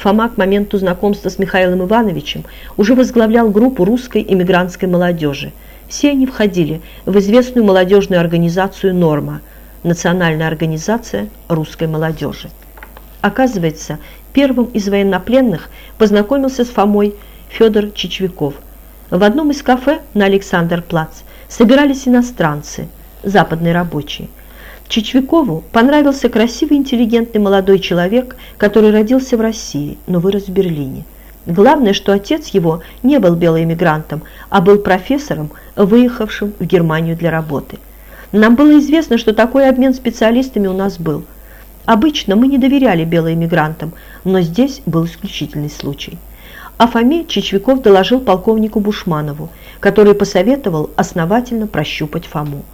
Фома к моменту знакомства с Михаилом Ивановичем уже возглавлял группу русской эмигрантской молодежи. Все они входили в известную молодежную организацию «Норма» – Национальная организация русской молодежи. Оказывается, первым из военнопленных познакомился с Фомой Федор Чечвяков. В одном из кафе на Александр-Плац собирались иностранцы, западные рабочие. Чечвякову понравился красивый, интеллигентный молодой человек, который родился в России, но вырос в Берлине. Главное, что отец его не был белоэмигрантом, а был профессором, выехавшим в Германию для работы. Нам было известно, что такой обмен специалистами у нас был. Обычно мы не доверяли белоэмигрантам, но здесь был исключительный случай. О Фоме Чечвяков доложил полковнику Бушманову, который посоветовал основательно прощупать Фому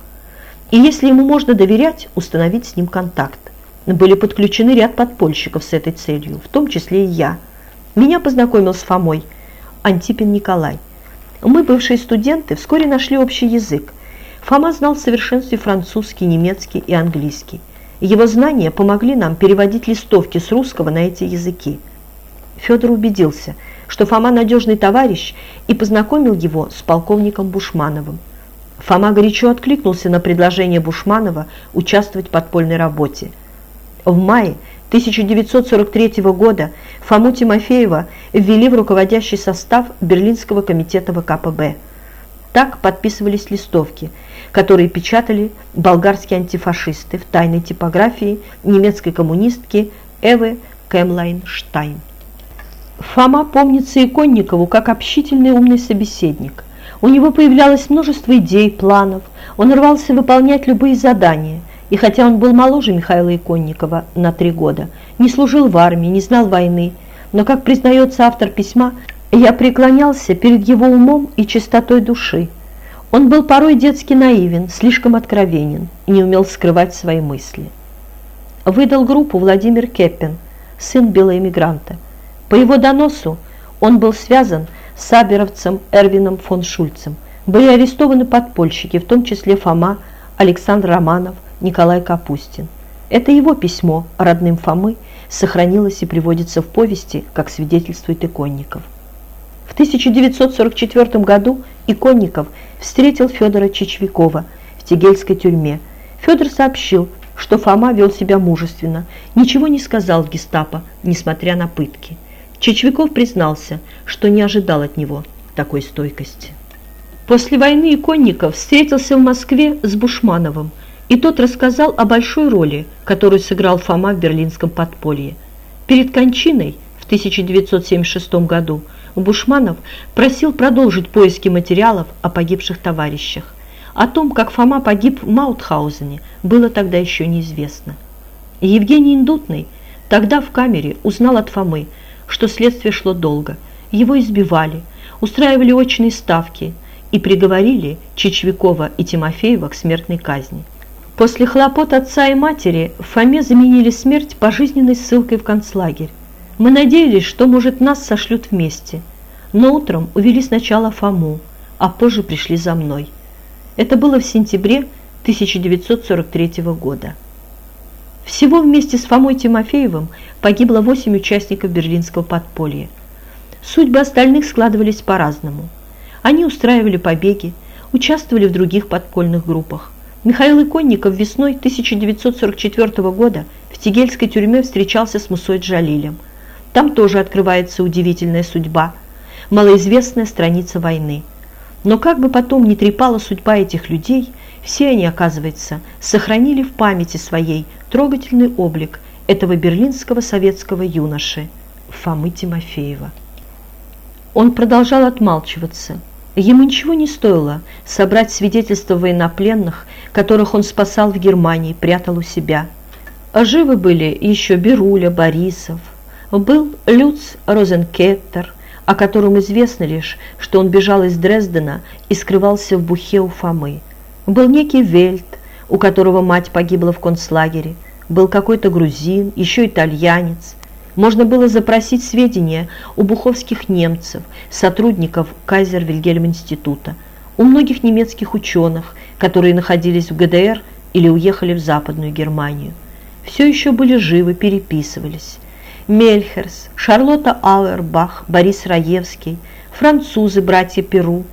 и если ему можно доверять, установить с ним контакт. Были подключены ряд подпольщиков с этой целью, в том числе и я. Меня познакомил с Фомой, Антипин Николай. Мы, бывшие студенты, вскоре нашли общий язык. Фома знал в совершенстве французский, немецкий и английский. Его знания помогли нам переводить листовки с русского на эти языки. Федор убедился, что Фома надежный товарищ и познакомил его с полковником Бушмановым. Фома горячо откликнулся на предложение Бушманова участвовать в подпольной работе. В мае 1943 года Фому Тимофеева ввели в руководящий состав Берлинского комитета ВКПБ. Так подписывались листовки, которые печатали болгарские антифашисты в тайной типографии немецкой коммунистки Эвы Кэмлайн-Штайн. Фома помнится Иконникову как общительный умный собеседник – у него появлялось множество идей, планов, он рвался выполнять любые задания, и хотя он был моложе Михаила Иконникова на три года, не служил в армии, не знал войны, но, как признается автор письма, я преклонялся перед его умом и чистотой души. Он был порой детски наивен, слишком откровенен и не умел скрывать свои мысли. Выдал группу Владимир Кеппин, сын белоэмигранта. По его доносу он был связан с аберовцем Эрвином фон Шульцем. Были арестованы подпольщики, в том числе Фома, Александр Романов, Николай Капустин. Это его письмо родным Фомы сохранилось и приводится в повести, как свидетельствует Иконников. В 1944 году Иконников встретил Федора Чечвякова в Тегельской тюрьме. Федор сообщил, что Фома вел себя мужественно, ничего не сказал гестапо, несмотря на пытки. Чечвяков признался, что не ожидал от него такой стойкости. После войны Иконников встретился в Москве с Бушмановым, и тот рассказал о большой роли, которую сыграл Фома в берлинском подполье. Перед кончиной в 1976 году Бушманов просил продолжить поиски материалов о погибших товарищах. О том, как Фома погиб в Маутхаузене, было тогда еще неизвестно. Евгений Индутный тогда в камере узнал от Фомы, что следствие шло долго. Его избивали, устраивали очные ставки и приговорили Чечвякова и Тимофеева к смертной казни. После хлопот отца и матери Фоме заменили смерть пожизненной ссылкой в концлагерь. Мы надеялись, что, может, нас сошлют вместе. Но утром увели сначала Фому, а позже пришли за мной. Это было в сентябре 1943 года. Всего вместе с Фомой Тимофеевым погибло 8 участников берлинского подполья. Судьбы остальных складывались по-разному. Они устраивали побеги, участвовали в других подпольных группах. Михаил Иконников весной 1944 года в Тегельской тюрьме встречался с Мусой Джалилем. Там тоже открывается удивительная судьба, малоизвестная страница войны. Но как бы потом ни трепала судьба этих людей – все они, оказывается, сохранили в памяти своей трогательный облик этого берлинского советского юноши Фомы Тимофеева. Он продолжал отмалчиваться. Ему ничего не стоило собрать свидетельства военнопленных, которых он спасал в Германии, прятал у себя. А живы были еще Беруля, Борисов. Был Люц Розенкеттер, о котором известно лишь, что он бежал из Дрездена и скрывался в Бухе у Фомы. Был некий Вельт, у которого мать погибла в концлагере, был какой-то грузин, еще итальянец. Можно было запросить сведения у буховских немцев, сотрудников Кайзер-Вильгельм-института, у многих немецких ученых, которые находились в ГДР или уехали в Западную Германию. Все еще были живы, переписывались. Мельхерс, Шарлотта Ауэрбах, Борис Раевский, французы, братья Перу,